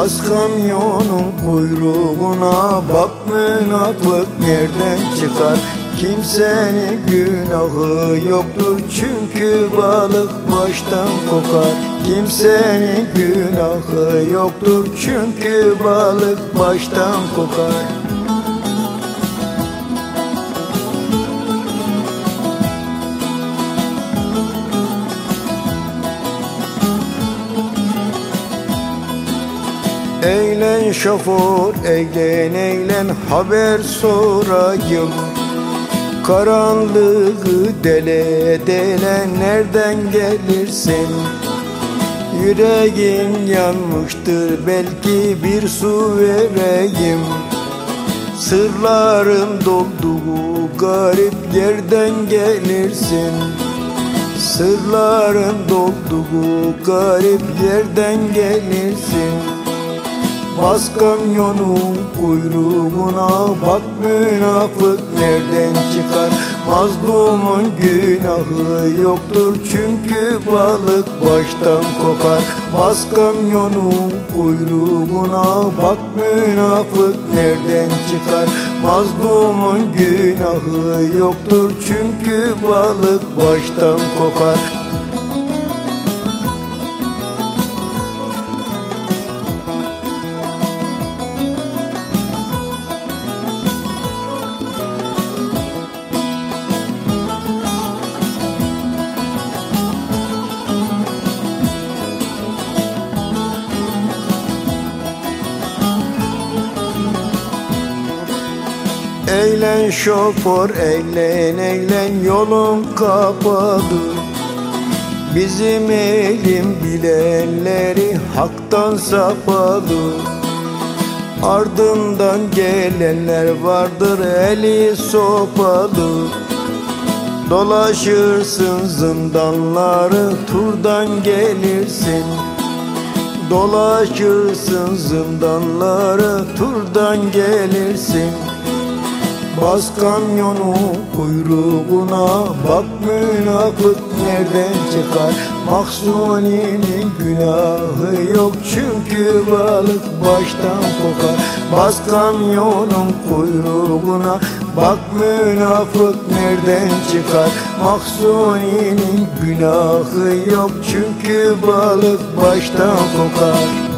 Bas kamyonun kuyruğuna bak münafık nereden çıkar? Kimsenin günahı yoktur çünkü balık baştan kokar. Kimsenin günahı yoktur çünkü balık baştan kokar Eğlen şoför, eğlen eğlen haber sorayım. Karanlığı dele dele nereden gelirsin? Yüreğin yanmıştır belki bir su vereyim. Sırların dolduğu garip yerden gelirsin. Sırların dolduğu garip yerden gelirsin Bas kamyonun kuyruğuna bak münafık nereden çıkar? Mazlumun günahı yoktur çünkü balık baştan kokar. Bas kamyonun kuyruğuna bak münafık nereden çıkar? Mazlumun günahı yoktur çünkü balık baştan kokar Eğlen şoför eğlen eğlen yolun kapalı Bizim elim bilenleri haktan sapalı Ardından gelenler vardır eli sopalı Dolaşırsın zindanları turdan gelirsin. Dolaşırsın zindanları turdan gelirsin Bas kamyonu kuyruğuna Bak münafık nereden çıkar? Mahsuni'nin günahı yok Çünkü balık baştan kokar. Bas kamyonun kuyruğuna Bak münafık nereden çıkar? Mahsuni'nin günahı yok Çünkü balık baştan kokar